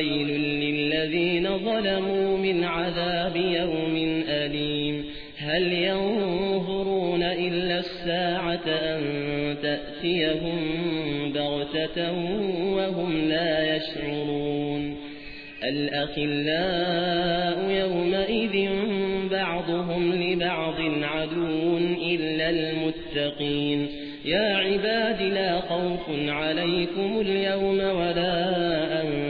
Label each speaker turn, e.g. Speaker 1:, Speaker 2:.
Speaker 1: فويل للذين ظلموا من عذاب يوم أليم هل ينظرون إلا الساعة أن تأتيهم بغتة وهم لا يشعرون الأخلاء يومئذ بعضهم لبعض عدو إلا المتقين يا عباد لا خوف عليكم اليوم ولا أنتم